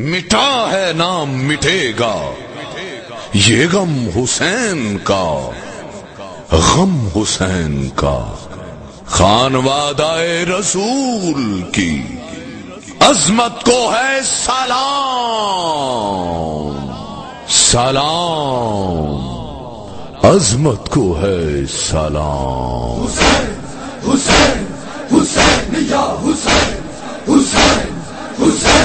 مٹا ہے نام مٹے گا۔ یہ غم حسین کا۔ غم حسین کا۔ خان وادائے رسول کی۔ عظمت کو ہے سلام۔ سلام۔ عظمت کو ہے سلام۔ حسین حسین حسین، یا حسین حسین حسین حسین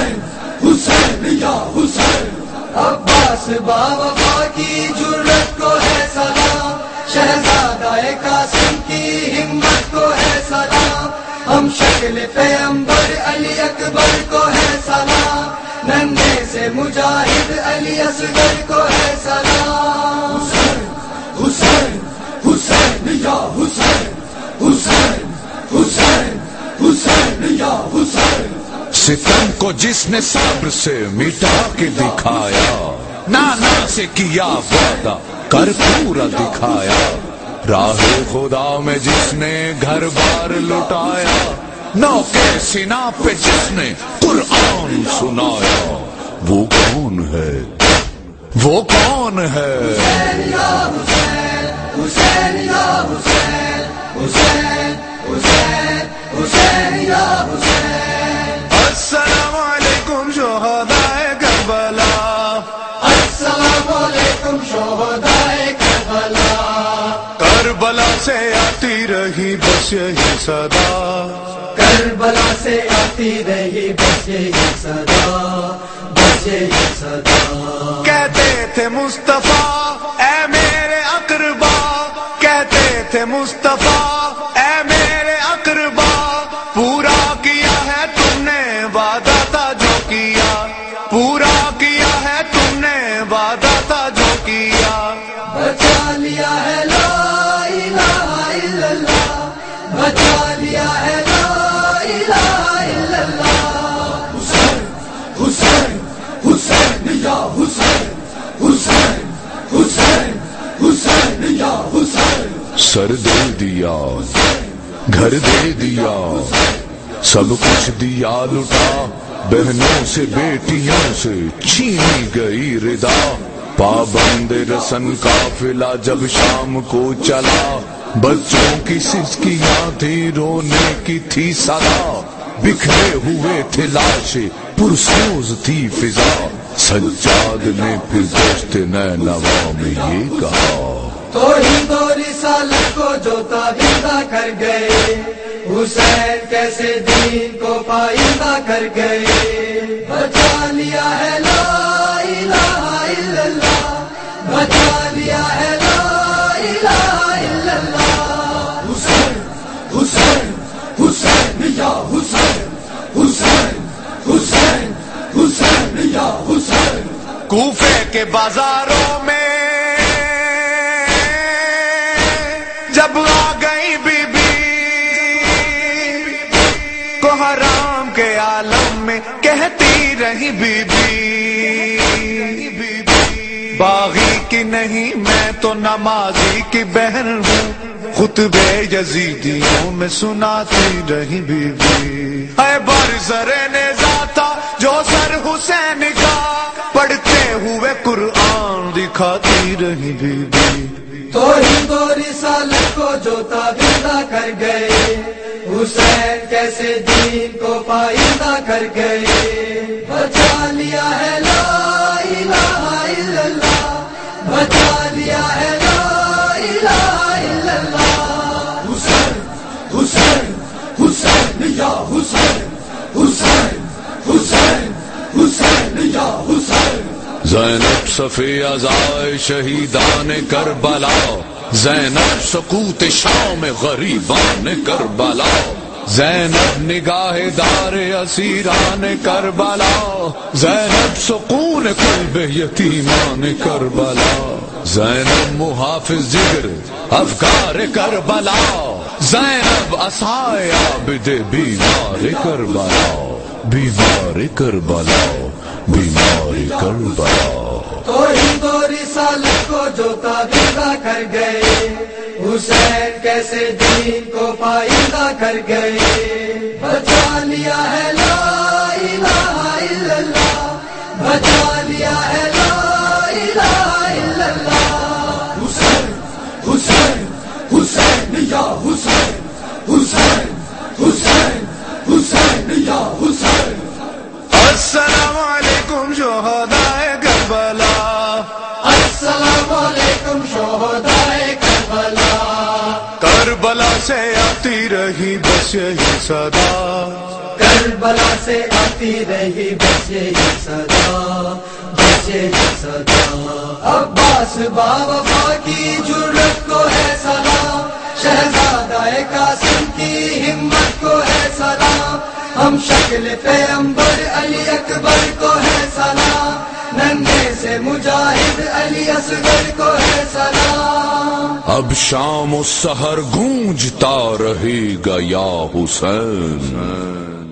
یا حسین، عباس بابا کی جرت کو ہے سلام، شہزادہ قاسم کی ہمت کو ہے سلام، ہم شکل پیمبر علی اکبر کو ہے سلام نندے سے مجاہد علی اصغر کو ہے سلام۔ حسین حسین حسین یا حسین حسین حسین حسین یا حسین۔ کو جس نے صبر سے مٹا کے دکھایا، نانا سے کیا وعدہ کر پورا دکھایا۔ راہ خدا میں جس نے گھر بار لٹایا نو کے سنا پہ جس نے قرآن سنایا۔ وہ کون ہے؟ وہ کون ہے؟ حسین حسین حسین حسین حسین حسین۔ سے آتی رہی بس یہی صدا۔ کربلا سے آتی رہی بس یہی صدا بس یہی صدا۔ کہتے تھے مصطفیٰ سر دے دیا، گھر دے دیا، سب کچھ دیا لٹا، بہنوں سے، بیٹیوں سے چھینی گئی ردا۔ پابند رسن قافلہ جب شام کو چلا، بچوں کی سسکیاں تھی، رونے کی تھی سدا بکھرے ہوئے تھے لاشیں پرسوز تھی فضا۔ سجاد نے پھر دوست نینوا میں یہ کہا۔ تو ہی دو رسالت کو جو تابیدہ کر گئے۔ حسین کیسے دین کو پائندہ کر گئے۔ بچا لیا ہے لا الہ الا اللہ۔ بچا لیا ہے لا الہ الا اللہ۔ حسین حسین حسین یا حسین۔ حسین حسین حسین یا حسین۔ کوفے کے بازاروں جب آ گئی بی بی کو حرام کے عالم میں کہتی رہی بی بی باغی کی نہیں، میں تو نمازی کی بہن ہوں۔ خطبے یزیدیوں میں سناتی رہی بی بی۔ اے بر سر نے ذاتا جو سر حسین کا پڑھتے ہوئے قرآن دکھاتی رہی بی بی۔ تو ہی دو رسالت کو جو تابیدہ کر گئے۔ حسین کیسے دین کو پائندہ کر گئے۔ بچا لیا ہے لا الہ الا اللہ۔ بچا لیا ہے لا الہ الا اللہ۔ حسین حسین حسین یا حسین حسین حسین حسین یا حسین۔ زینب صفی ازائے شہیدان کربلا۔ زینب سکوت شام غریبان کربلا۔ زینب نگاہ دار اسیران کربلا۔ زینب سکون قلب یتیمان کربلا۔ زینب محافظ جگر افکار کربلا۔ زینب اسائے عابد بیمار کربلا۔ بیمار کربلا بیمار کربلا۔ تو ہی رسالت کو جو تابیدہ کر گئے۔ حسین کیسے دین کو پائندہ کر گئے۔ بچا لیا ہے لا الہ الا اللہ۔ بچا لیا ہے لا الہ الا اللہ۔ حسین حسین حسین یا حسین۔ حسین حسین حسین یا حسین۔ السلام علیکم شہدائے سے آتی رہی، بس یہی صدا۔ کربلا سے آتی رہی، بس یہی صدا۔ بس یہی صدا۔ عباس باوفا کی جرت کو ہے سلام۔ شہزادہ قاسم کی ہمت کو ہے سلام۔ ہم شکل پیمبر علی اکبر کو ہے سلام۔ ننھے سے مجاہد علی اصغر کو ہے سلام۔ اب شام و سحر گونجتا رہے گا یا حسین۔